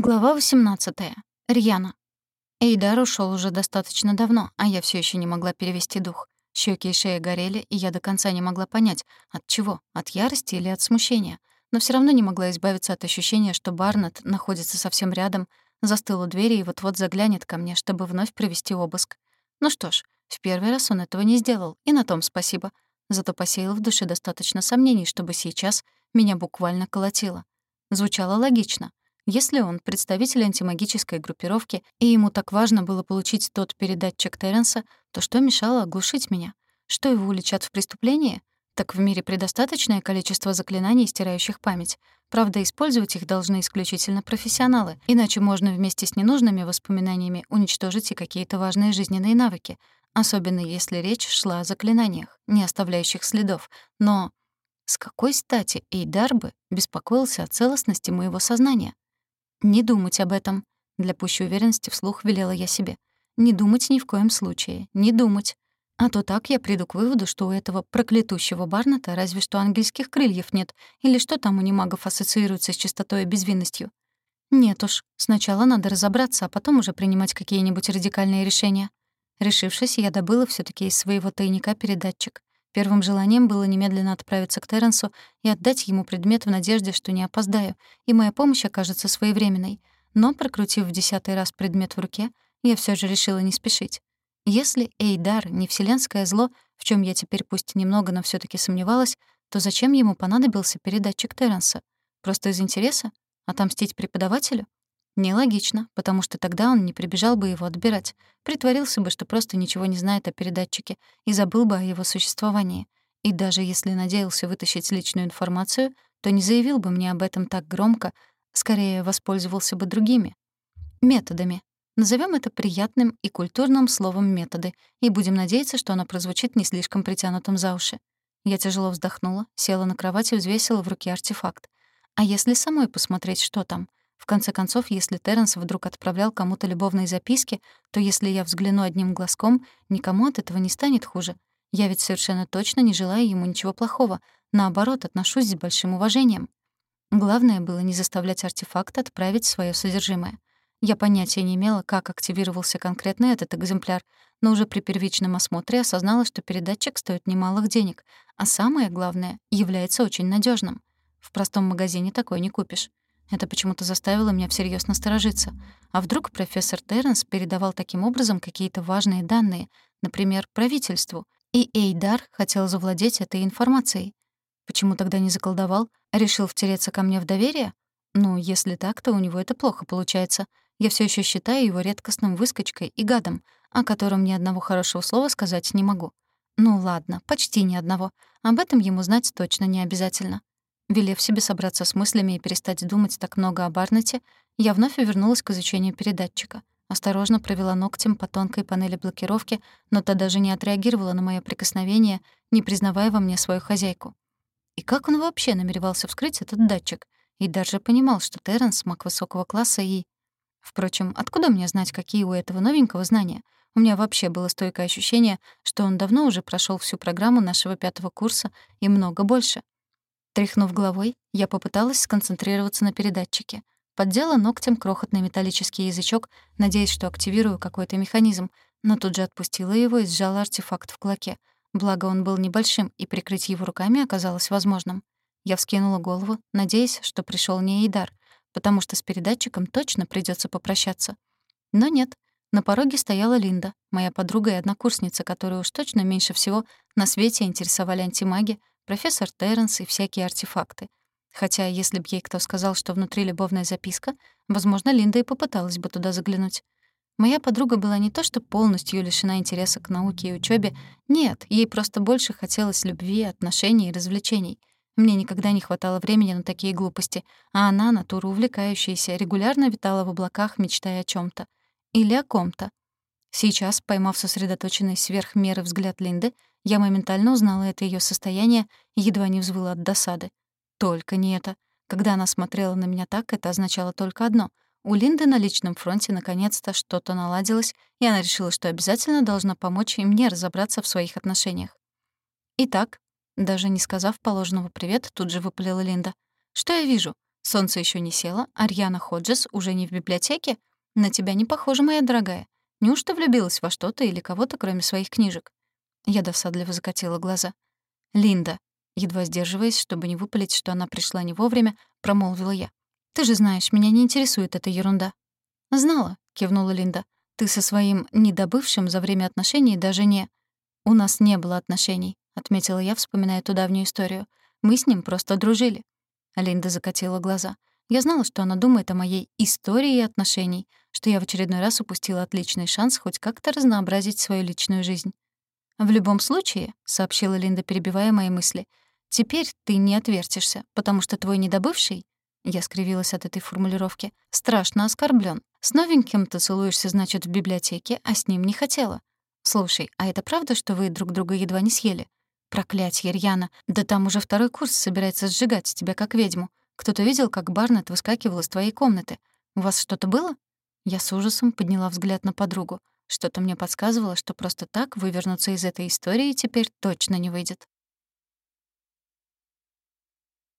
Глава 18. Рьяна. Эйдар ушел уже достаточно давно, а я все еще не могла перевести дух. Щеки и шея горели, и я до конца не могла понять, от чего, от ярости или от смущения. Но все равно не могла избавиться от ощущения, что Барнетт находится совсем рядом, застыл у двери и вот-вот заглянет ко мне, чтобы вновь провести обыск. Ну что ж, в первый раз он этого не сделал, и на том спасибо. Зато посеял в душе достаточно сомнений, чтобы сейчас меня буквально колотило. Звучало логично. Если он представитель антимагической группировки, и ему так важно было получить тот передатчик Терренса, то что мешало оглушить меня? Что его уличат в преступлении? Так в мире предостаточное количество заклинаний, стирающих память. Правда, использовать их должны исключительно профессионалы, иначе можно вместе с ненужными воспоминаниями уничтожить и какие-то важные жизненные навыки, особенно если речь шла о заклинаниях, не оставляющих следов. Но с какой стати Эйдарбы беспокоился о целостности моего сознания? Не думать об этом. Для пущей уверенности вслух велела я себе. Не думать ни в коем случае. Не думать. А то так я приду к выводу, что у этого проклятущего Барната разве что ангельских крыльев нет, или что там у немагов ассоциируется с чистотой и безвинностью. Нет уж, сначала надо разобраться, а потом уже принимать какие-нибудь радикальные решения. Решившись, я добыла все таки из своего тайника передатчик. Первым желанием было немедленно отправиться к Терренсу и отдать ему предмет в надежде, что не опоздаю, и моя помощь окажется своевременной. Но, прокрутив в десятый раз предмет в руке, я все же решила не спешить. Если Эйдар не вселенское зло, в чем я теперь пусть немного, но все таки сомневалась, то зачем ему понадобился передатчик Терренса? Просто из интереса? Отомстить преподавателю? Нелогично, потому что тогда он не прибежал бы его отбирать, притворился бы, что просто ничего не знает о передатчике и забыл бы о его существовании. И даже если надеялся вытащить личную информацию, то не заявил бы мне об этом так громко, скорее воспользовался бы другими методами. Назовем это приятным и культурным словом «методы», и будем надеяться, что оно прозвучит не слишком притянутым за уши. Я тяжело вздохнула, села на кровать и взвесила в руке артефакт. А если самой посмотреть, что там? В конце концов, если Терренс вдруг отправлял кому-то любовные записки, то если я взгляну одним глазком, никому от этого не станет хуже. Я ведь совершенно точно не желаю ему ничего плохого. Наоборот, отношусь с большим уважением. Главное было не заставлять артефакт отправить свое содержимое. Я понятия не имела, как активировался конкретно этот экземпляр, но уже при первичном осмотре осознала, что передатчик стоит немалых денег, а самое главное, является очень надежным. В простом магазине такой не купишь. Это почему-то заставило меня всерьез насторожиться. А вдруг профессор Терренс передавал таким образом какие-то важные данные, например, правительству, и Эйдар хотел завладеть этой информацией? Почему тогда не заколдовал, а решил втереться ко мне в доверие? Ну, если так, то у него это плохо получается. Я все еще считаю его редкостным выскочкой и гадом, о котором ни одного хорошего слова сказать не могу. Ну ладно, почти ни одного. Об этом ему знать точно не обязательно. Велев себе собраться с мыслями и перестать думать так много о Барнете, я вновь вернулась к изучению передатчика. Осторожно провела ногтем по тонкой панели блокировки, но та даже не отреагировала на моё прикосновение, не признавая во мне свою хозяйку. И как он вообще намеревался вскрыть этот датчик? И даже понимал, что Терренс — маг высокого класса и... Впрочем, откуда мне знать, какие у этого новенького знания? У меня вообще было стойкое ощущение, что он давно уже прошёл всю программу нашего пятого курса и много больше — Тряхнув головой, я попыталась сконцентрироваться на передатчике. Поддела ногтем крохотный металлический язычок, надеясь, что активирую какой-то механизм, но тут же отпустила его и сжала артефакт в кулаке. Благо он был небольшим, и прикрыть его руками оказалось возможным. Я вскинула голову, надеясь, что пришел не Эйдар, потому что с передатчиком точно придется попрощаться. Но нет. На пороге стояла Линда, моя подруга и однокурсница, которую уж точно меньше всего на свете интересовали антимаги, профессор Терренс и всякие артефакты. Хотя, если б ей кто сказал, что внутри любовная записка, возможно, Линда и попыталась бы туда заглянуть. Моя подруга была не то что полностью лишена интереса к науке и учебе, нет, ей просто больше хотелось любви, отношений и развлечений. Мне никогда не хватало времени на такие глупости, а она, натура увлекающаяся, регулярно витала в облаках, мечтая о чем то Или о ком-то. Сейчас, поймав сосредоточенный сверх меры взгляд Линды, я моментально узнала это ее состояние и едва не взвыла от досады. Только не это. Когда она смотрела на меня так, это означало только одно. У Линды на личном фронте наконец-то что-то наладилось, и она решила, что обязательно должна помочь и мне разобраться в своих отношениях. Итак, даже не сказав положенного привет, тут же выпалила Линда. «Что я вижу? Солнце еще не село, а Рьяна Ходжес уже не в библиотеке? На тебя не похоже, моя дорогая. Неужто влюбилась во что-то или кого-то, кроме своих книжек?» Я досадливо закатила глаза. «Линда», едва сдерживаясь, чтобы не выпалить, что она пришла не вовремя, промолвила я. «Ты же знаешь, меня не интересует эта ерунда». «Знала», — кивнула Линда. «Ты со своим недобывшим за время отношений даже не...» «У нас не было отношений», — отметила я, вспоминая ту давнюю историю. «Мы с ним просто дружили». Линда закатила глаза. Я знала, что она думает о моей истории отношений, что я в очередной раз упустила отличный шанс хоть как-то разнообразить свою личную жизнь. «В любом случае», — сообщила Линда, перебивая мои мысли, «теперь ты не отвертишься, потому что твой недобывший...» Я скривилась от этой формулировки. «Страшно оскорблен. С новеньким ты целуешься, значит, в библиотеке, а с ним не хотела. Слушай, а это правда, что вы друг друга едва не съели? Проклятье, Рьяна, да там уже второй курс собирается сжигать тебя как ведьму. Кто-то видел, как Барнет выскакивал из твоей комнаты. У вас что-то было?» Я с ужасом подняла взгляд на подругу. Что-то мне подсказывало, что просто так вывернуться из этой истории теперь точно не выйдет.